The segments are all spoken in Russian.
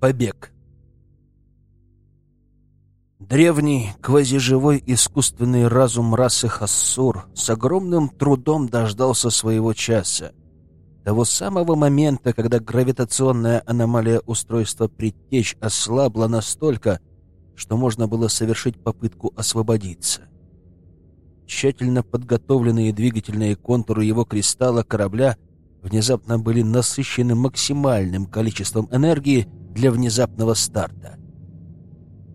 Побег. Древний, квазиживой искусственный разум расы Хассур с огромным трудом дождался своего часа. Того самого момента, когда гравитационная аномалия устройства предтеч ослабла настолько, что можно было совершить попытку освободиться. Тщательно подготовленные двигательные контуры его кристалла корабля внезапно были насыщены максимальным количеством энергии для внезапного старта.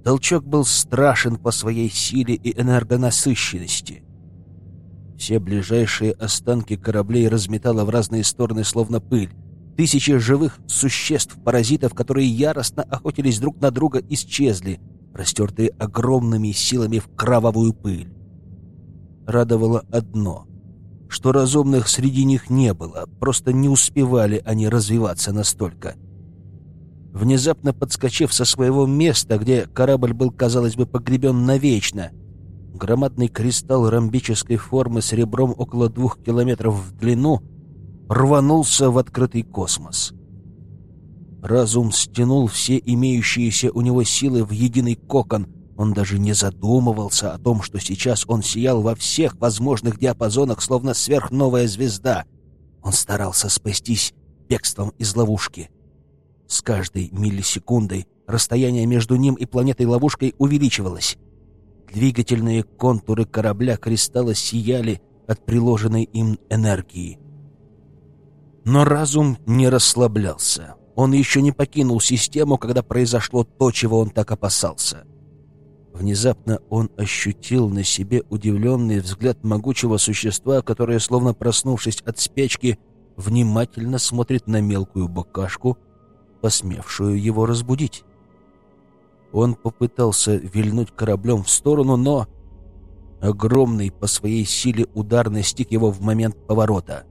Толчок был страшен по своей силе и энергонасыщенности. Все ближайшие останки кораблей разметало в разные стороны, словно пыль. Тысячи живых существ-паразитов, которые яростно охотились друг на друга, исчезли, растертые огромными силами в кровавую пыль. Радовало одно — что разумных среди них не было, просто не успевали они развиваться настолько — внезапно подскочив со своего места, где корабль был, казалось бы, погребен навечно. Громадный кристалл ромбической формы с ребром около двух километров в длину рванулся в открытый космос. Разум стянул все имеющиеся у него силы в единый кокон. Он даже не задумывался о том, что сейчас он сиял во всех возможных диапазонах, словно сверхновая звезда. Он старался спастись бегством из ловушки — с каждой миллисекундой расстояние между ним и планетой-ловушкой увеличивалось. Двигательные контуры корабля кристалла сияли от приложенной им энергии. Но разум не расслаблялся. Он еще не покинул систему, когда произошло то, чего он так опасался. Внезапно он ощутил на себе удивленный взгляд могучего существа, которое, словно проснувшись от спячки, внимательно смотрит на мелкую букашку — посмевшую его разбудить. Он попытался вильнуть кораблем в сторону, но огромный по своей силе удар настиг его в момент поворота.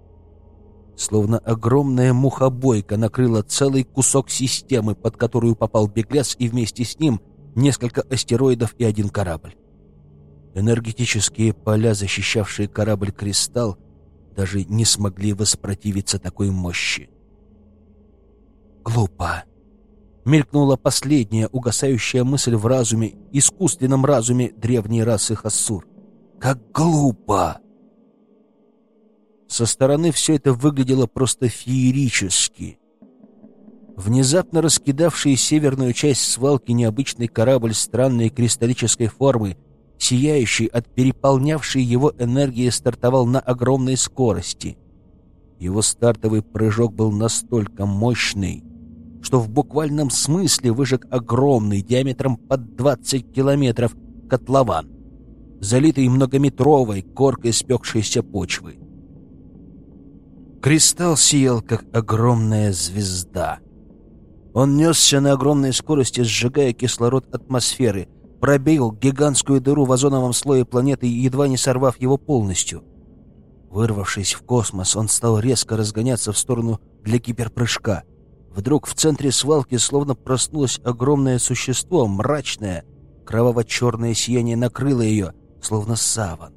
Словно огромная мухобойка накрыла целый кусок системы, под которую попал беглец, и вместе с ним несколько астероидов и один корабль. Энергетические поля, защищавшие корабль «Кристалл», даже не смогли воспротивиться такой мощи. Глупо. Мелькнула последняя угасающая мысль в разуме, искусственном разуме древней расы Хассур. Как глупо! Со стороны все это выглядело просто феерически. Внезапно раскидавший северную часть свалки необычный корабль странной кристаллической формы, сияющий от переполнявшей его энергии, стартовал на огромной скорости. Его стартовый прыжок был настолько мощный, что в буквальном смысле выжег огромный диаметром под 20 километров котлован, залитый многометровой коркой спекшейся почвы. Кристалл сиял, как огромная звезда. Он несся на огромной скорости, сжигая кислород атмосферы, пробил гигантскую дыру в озоновом слое планеты, едва не сорвав его полностью. Вырвавшись в космос, он стал резко разгоняться в сторону для гиперпрыжка — Вдруг в центре свалки словно проснулось огромное существо, мрачное, кроваво-черное сияние накрыло ее, словно саван.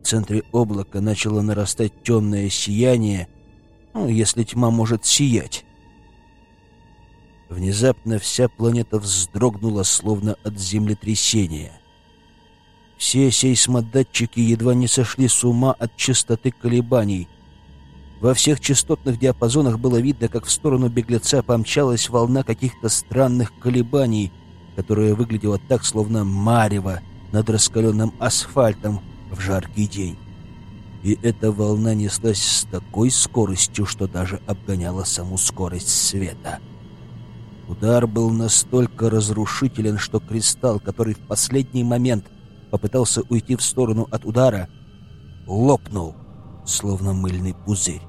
В центре облака начало нарастать темное сияние, ну, если тьма может сиять. Внезапно вся планета вздрогнула, словно от землетрясения. Все сейсмодатчики едва не сошли с ума от частоты колебаний, во всех частотных диапазонах было видно, как в сторону беглеца помчалась волна каких-то странных колебаний, которая выглядела так, словно марево над раскаленным асфальтом в жаркий день. И эта волна неслась с такой скоростью, что даже обгоняла саму скорость света. Удар был настолько разрушителен, что кристалл, который в последний момент попытался уйти в сторону от удара, лопнул, словно мыльный пузырь.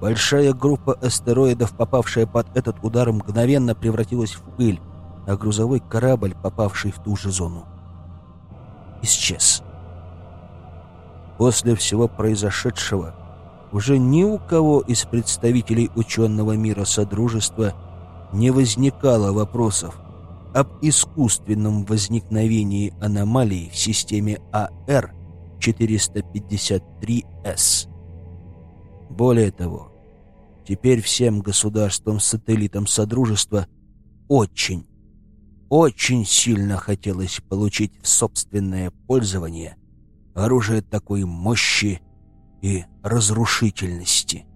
Большая группа астероидов, попавшая под этот удар, мгновенно превратилась в пыль, а грузовой корабль, попавший в ту же зону, исчез. После всего произошедшего уже ни у кого из представителей ученого мира Содружества не возникало вопросов об искусственном возникновении аномалий в системе АР-453С. Более того, Теперь всем государствам-сателлитам Содружества очень, очень сильно хотелось получить в собственное пользование оружие такой мощи и разрушительности.